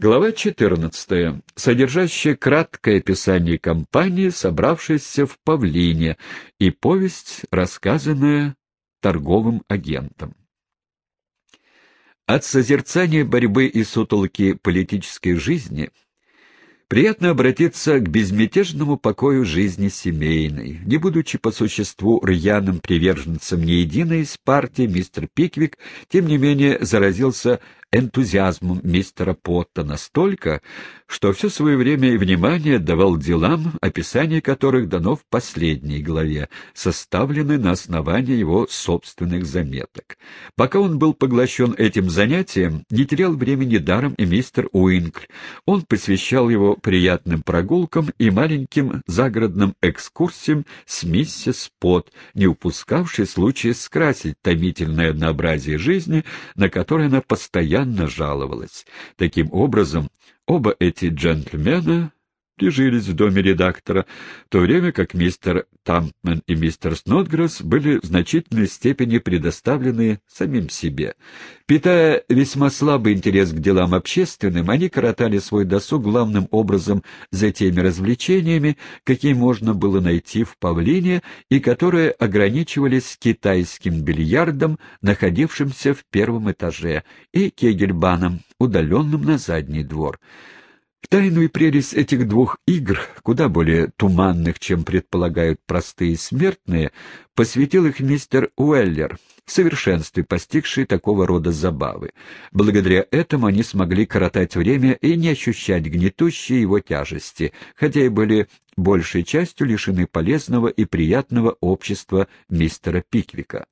Глава 14, содержащая краткое описание компании, собравшейся в Павлине, и повесть, рассказанная торговым агентом. От созерцания борьбы и сутолки политической жизни – Приятно обратиться к безмятежному покою жизни семейной. Не будучи по существу рьяным приверженцем ни единой из партий, мистер Пиквик, тем не менее, заразился энтузиазмом мистера Потта настолько, что все свое время и внимание давал делам, описание которых дано в последней главе, составленной на основании его собственных заметок. Пока он был поглощен этим занятием, не терял времени даром и мистер Уинкль. Он посвящал его приятным прогулкам и маленьким загородным экскурсиям с миссис Пот, не упускавшей случая скрасить томительное однообразие жизни, на которое она постоянно постоянно жаловалась. Таким образом, оба эти джентльмена прижились в доме редактора, в то время как мистер Тампмен и мистер Снотгресс были в значительной степени предоставлены самим себе. Питая весьма слабый интерес к делам общественным, они коротали свой досуг главным образом за теми развлечениями, какие можно было найти в Павлине и которые ограничивались китайским бильярдом, находившимся в первом этаже, и кегельбаном, удаленным на задний двор. В тайную прелесть этих двух игр, куда более туманных, чем предполагают простые смертные, посвятил их мистер Уэллер, в совершенстве постигший такого рода забавы. Благодаря этому они смогли коротать время и не ощущать гнетущей его тяжести, хотя и были большей частью лишены полезного и приятного общества мистера Пиквика.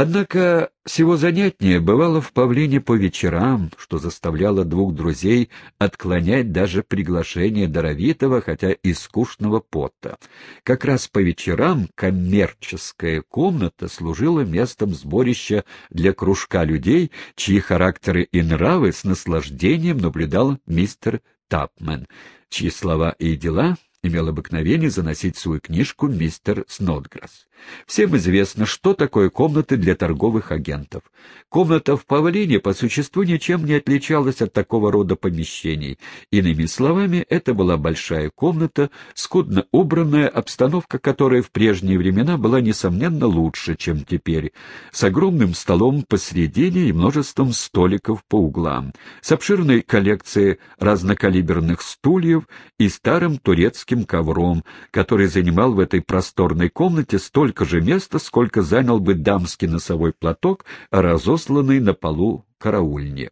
Однако всего занятнее бывало в павлине по вечерам, что заставляло двух друзей отклонять даже приглашение даровитого, хотя и скучного пота. Как раз по вечерам коммерческая комната служила местом сборища для кружка людей, чьи характеры и нравы с наслаждением наблюдал мистер Тапмен, чьи слова и дела имел обыкновение заносить свою книжку мистер Снодграсс. Всем известно, что такое комнаты для торговых агентов. Комната в Павлине по существу ничем не отличалась от такого рода помещений. Иными словами, это была большая комната, скудно убранная, обстановка которой в прежние времена была, несомненно, лучше, чем теперь, с огромным столом посредине и множеством столиков по углам, с обширной коллекцией разнокалиберных стульев и старым турецким ковром, который занимал в этой просторной комнате столь столько же места, сколько занял бы дамский носовой платок, разосланный на полу караульне.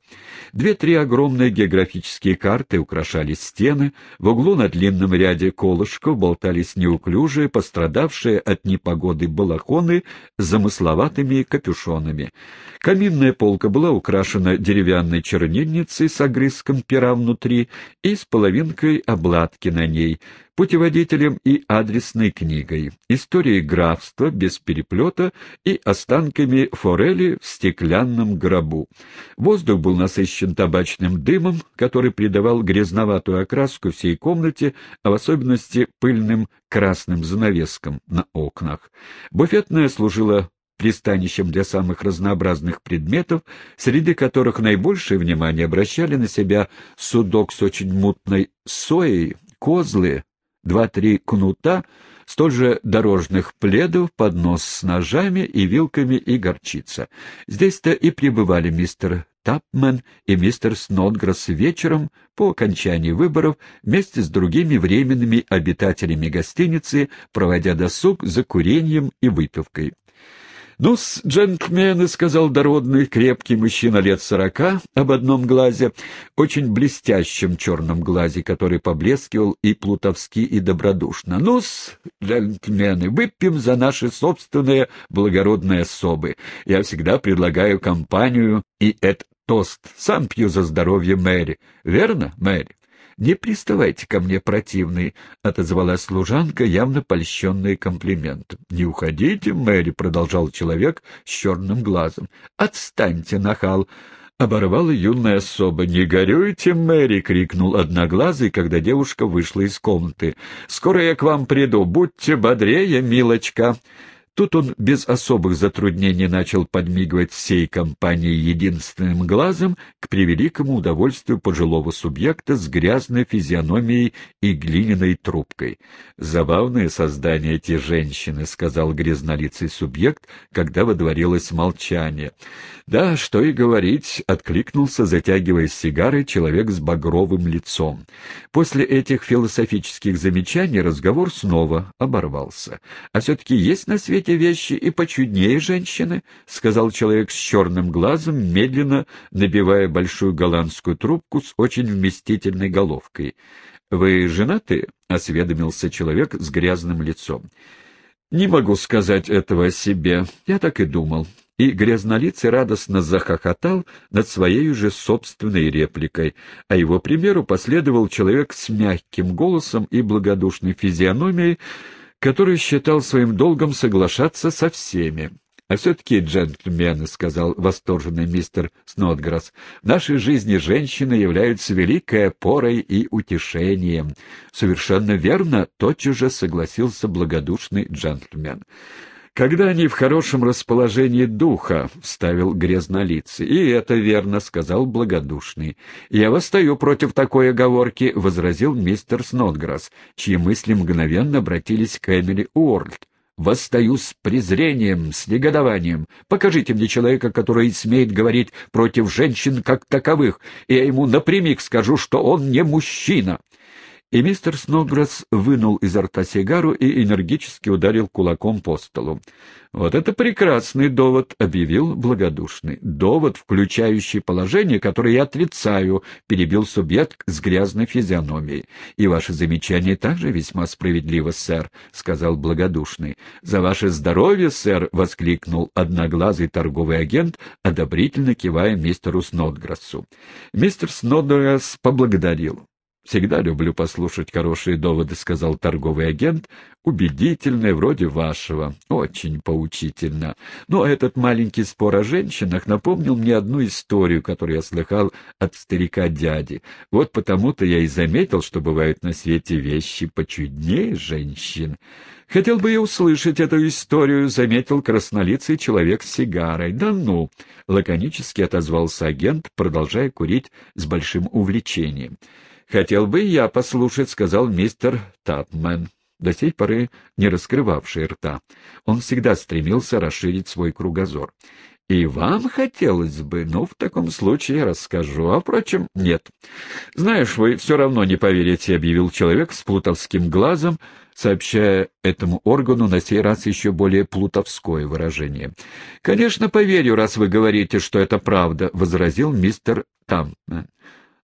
Две-три огромные географические карты украшали стены, в углу на длинном ряде колышков болтались неуклюжие, пострадавшие от непогоды балахоны с замысловатыми капюшонами. Каминная полка была украшена деревянной чернильницей с огрызком пера внутри и с половинкой обладки на ней, путеводителем и адресной книгой, историей графства без переплета и останками форели в стеклянном гробу. Воздух был насыщен табачным дымом, который придавал грязноватую окраску всей комнате, а в особенности пыльным красным занавескам на окнах. Буфетная служила пристанищем для самых разнообразных предметов, среди которых наибольшее внимание обращали на себя судок с очень мутной соей, козлы, два-три кнута, столь же дорожных пледов, поднос с ножами и вилками и горчица. Здесь-то и пребывали мистер Тапмен и мистер Снодгресс вечером по окончании выборов вместе с другими временными обитателями гостиницы, проводя досуг за курением и выпивкой. «Ну-с, джентльмены», — сказал дородный, крепкий мужчина лет сорока, об одном глазе, очень блестящем черном глазе, который поблескивал и плутовски, и добродушно. «Ну-с, джентльмены, выпьем за наши собственные благородные особы. Я всегда предлагаю компанию и этот тост. Сам пью за здоровье Мэри. Верно, Мэри?» «Не приставайте ко мне, противный», — отозвалась служанка, явно польщенная комплиментом. «Не уходите, Мэри», — продолжал человек с черным глазом. «Отстаньте, нахал!» — оборвала юная особа. «Не горюйте, Мэри!» — крикнул одноглазый, когда девушка вышла из комнаты. «Скоро я к вам приду. Будьте бодрее, милочка!» Тут он без особых затруднений начал подмигивать всей компании единственным глазом к превеликому удовольствию пожилого субъекта с грязной физиономией и глиняной трубкой. «Забавные создания эти женщины», — сказал грязнолицый субъект, когда водворилось молчание. «Да, что и говорить», — откликнулся, затягивая сигарой, человек с багровым лицом. После этих философических замечаний разговор снова оборвался. «А все-таки есть на свете эти вещи и почуднее женщины, — сказал человек с черным глазом, медленно набивая большую голландскую трубку с очень вместительной головкой. — Вы женаты? — осведомился человек с грязным лицом. — Не могу сказать этого о себе. Я так и думал. И грязнолицый радостно захохотал над своей же собственной репликой, а его примеру последовал человек с мягким голосом и благодушной физиономией, который считал своим долгом соглашаться со всеми. «А все-таки, джентльмены, — сказал восторженный мистер Снотграсс, — в нашей жизни женщины являются великой опорой и утешением». «Совершенно верно, — тотчас же согласился благодушный джентльмен. «Когда они в хорошем расположении духа», — вставил грязнолицый. «И это верно», — сказал благодушный. «Я восстаю против такой оговорки», — возразил мистер Снотграсс, чьи мысли мгновенно обратились к Эмили Уорльд. «Восстаю с презрением, с негодованием. Покажите мне человека, который смеет говорить против женщин как таковых, и я ему напрямик скажу, что он не мужчина». И мистер Сногресс вынул изо рта сигару и энергически ударил кулаком по столу. «Вот это прекрасный довод», — объявил благодушный. «Довод, включающий положение, которое я отрицаю», — перебил субъект с грязной физиономией. «И ваше замечание также весьма справедливо, сэр», — сказал благодушный. «За ваше здоровье, сэр!» — воскликнул одноглазый торговый агент, одобрительно кивая мистеру Снодграссу. Мистер Снодграсс поблагодарил. «Всегда люблю послушать хорошие доводы», — сказал торговый агент. «Убедительные, вроде вашего. Очень поучительно. Но этот маленький спор о женщинах напомнил мне одну историю, которую я слыхал от старика-дяди. Вот потому-то я и заметил, что бывают на свете вещи почуднее женщин. Хотел бы я услышать эту историю», — заметил краснолицый человек с сигарой. «Да ну!» — лаконически отозвался агент, продолжая курить с большим увлечением. «Хотел бы я послушать», — сказал мистер Тапмен, до сей поры не раскрывавший рта. Он всегда стремился расширить свой кругозор. «И вам хотелось бы? Ну, в таком случае расскажу. А, впрочем, нет. Знаешь, вы все равно не поверите», — объявил человек с плутовским глазом, сообщая этому органу на сей раз еще более плутовское выражение. «Конечно, поверю, раз вы говорите, что это правда», — возразил мистер Таммен.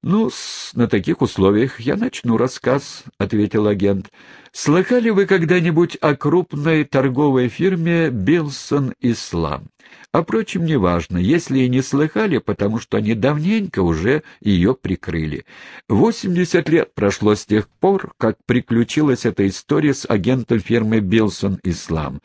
«Ну, на таких условиях я начну рассказ», — ответил агент. «Слыхали вы когда-нибудь о крупной торговой фирме «Билсон Ислам»? А, впрочем, неважно, если и не слыхали, потому что они давненько уже ее прикрыли. Восемьдесят лет прошло с тех пор, как приключилась эта история с агентом фирмы «Билсон Ислам».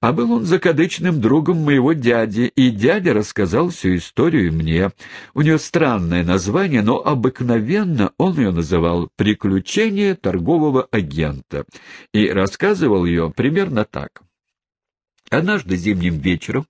А был он закадычным другом моего дяди, и дядя рассказал всю историю мне. У нее странное название, но обыкновенно он ее называл «Приключения торгового агента» и рассказывал ее примерно так. Однажды зимним вечером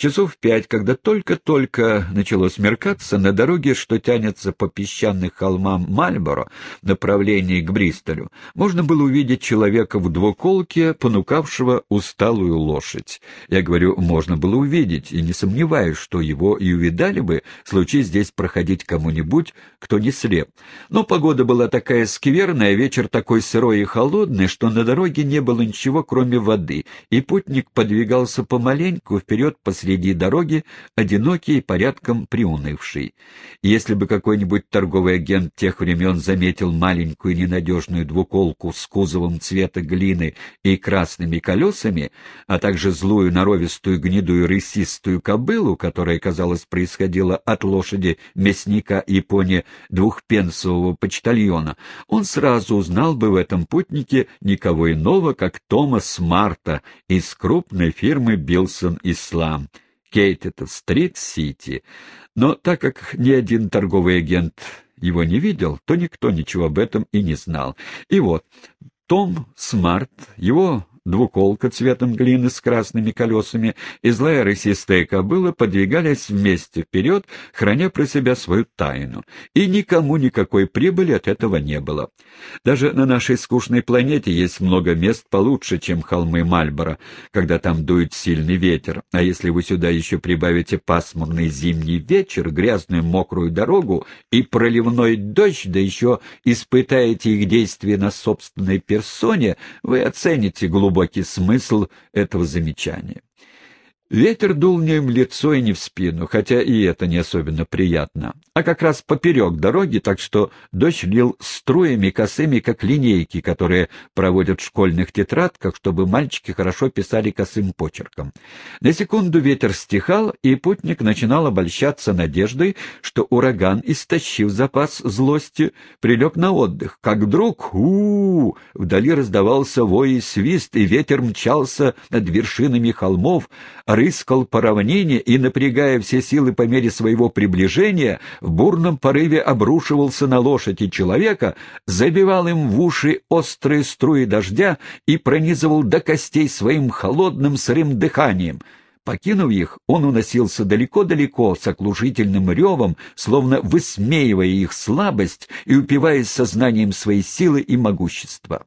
Часов в пять, когда только-только начало смеркаться, на дороге, что тянется по песчаным холмам Мальборо в направлении к Бристолю, можно было увидеть человека в двуколке, понукавшего усталую лошадь. Я говорю, можно было увидеть, и не сомневаюсь, что его и увидали бы, случай здесь проходить кому-нибудь, кто не слеп. Но погода была такая скверная, вечер такой сырой и холодный, что на дороге не было ничего, кроме воды, и путник подвигался помаленьку вперед посреди посреди дороги, одинокий и порядком приунывший. Если бы какой-нибудь торговый агент тех времен заметил маленькую ненадежную двуколку с кузовом цвета глины и красными колесами, а также злую норовистую гнедую рысистую кобылу, которая, казалось, происходила от лошади мясника Японии двухпенсового почтальона, он сразу узнал бы в этом путнике никого иного, как Томас Марта из крупной фирмы «Билсон Ислам», Кейтета-стрит-Сити, но так как ни один торговый агент его не видел, то никто ничего об этом и не знал. И вот, том Смарт, его двуколка цветом глины с красными колесами и злая рысистая кобыла подвигались вместе вперед, храня про себя свою тайну. И никому никакой прибыли от этого не было. Даже на нашей скучной планете есть много мест получше, чем холмы Мальборо, когда там дует сильный ветер. А если вы сюда еще прибавите пасмурный зимний вечер, грязную мокрую дорогу и проливной дождь, да еще испытаете их действие на собственной персоне, вы оцените глубокий смысл этого замечания. Ветер дул не в лицо и не в спину, хотя и это не особенно приятно, а как раз поперек дороги, так что дождь лил струями косыми, как линейки, которые проводят в школьных тетрадках, чтобы мальчики хорошо писали косым почерком. На секунду ветер стихал, и путник начинал обольщаться надеждой, что ураган, истощив запас злости, прилег на отдых. Как вдруг, у, -у, -у вдали раздавался вой и свист, и ветер мчался над вершинами холмов, рыскал по равнине и, напрягая все силы по мере своего приближения, в бурном порыве обрушивался на лошадь и человека, забивал им в уши острые струи дождя и пронизывал до костей своим холодным сырым дыханием. Покинув их, он уносился далеко-далеко с оглушительным ревом, словно высмеивая их слабость и упиваясь сознанием своей силы и могущества.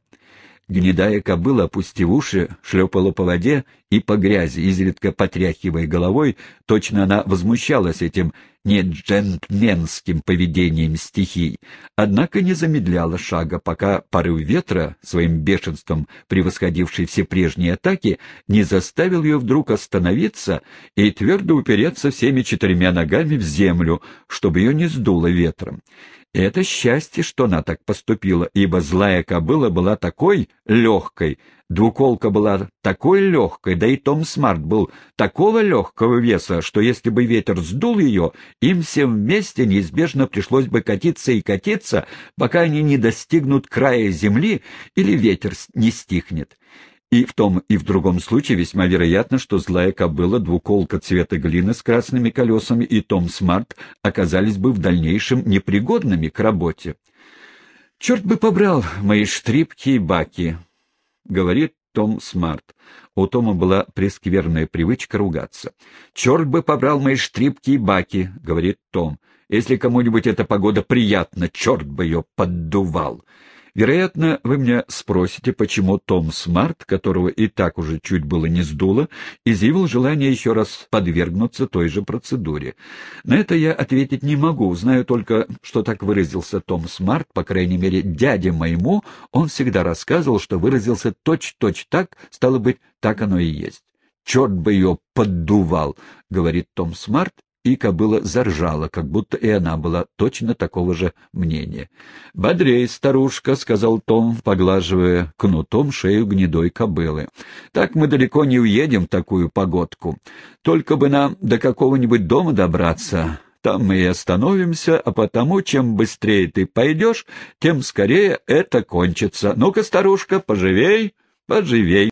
Гнедая кобыла, опустив уши, шлепала по воде и по грязи, изредка потряхивая головой, точно она возмущалась этим неджентльменским поведением стихий, однако не замедляла шага, пока порыв ветра, своим бешенством превосходивший все прежние атаки, не заставил ее вдруг остановиться и твердо упереться всеми четырьмя ногами в землю, чтобы ее не сдуло ветром. Это счастье, что она так поступила, ибо злая кобыла была такой легкой, двуколка была такой легкой, да и Том Смарт был такого легкого веса, что если бы ветер сдул ее, им всем вместе неизбежно пришлось бы катиться и катиться, пока они не достигнут края земли или ветер не стихнет. И в том и в другом случае весьма вероятно, что злая кобыла, двуколка цвета глины с красными колесами и Том Смарт оказались бы в дальнейшем непригодными к работе. «Черт бы побрал мои штрипки и баки», — говорит Том Смарт. У Тома была прескверная привычка ругаться. «Черт бы побрал мои штрипки и баки», — говорит Том. «Если кому-нибудь эта погода приятна, черт бы ее поддувал». Вероятно, вы меня спросите, почему Том Смарт, которого и так уже чуть было не сдуло, изъявил желание еще раз подвергнуться той же процедуре. На это я ответить не могу, знаю только, что так выразился Том Смарт, по крайней мере, дяде моему, он всегда рассказывал, что выразился точь-точь так, стало быть, так оно и есть. «Черт бы ее поддувал», — говорит Том Смарт, и кобыла заржала, как будто и она была точно такого же мнения. — Бодрей, старушка, — сказал Том, поглаживая кнутом шею гнедой кобылы. — Так мы далеко не уедем в такую погодку. Только бы нам до какого-нибудь дома добраться. Там мы и остановимся, а потому, чем быстрее ты пойдешь, тем скорее это кончится. Ну-ка, старушка, поживей, поживей.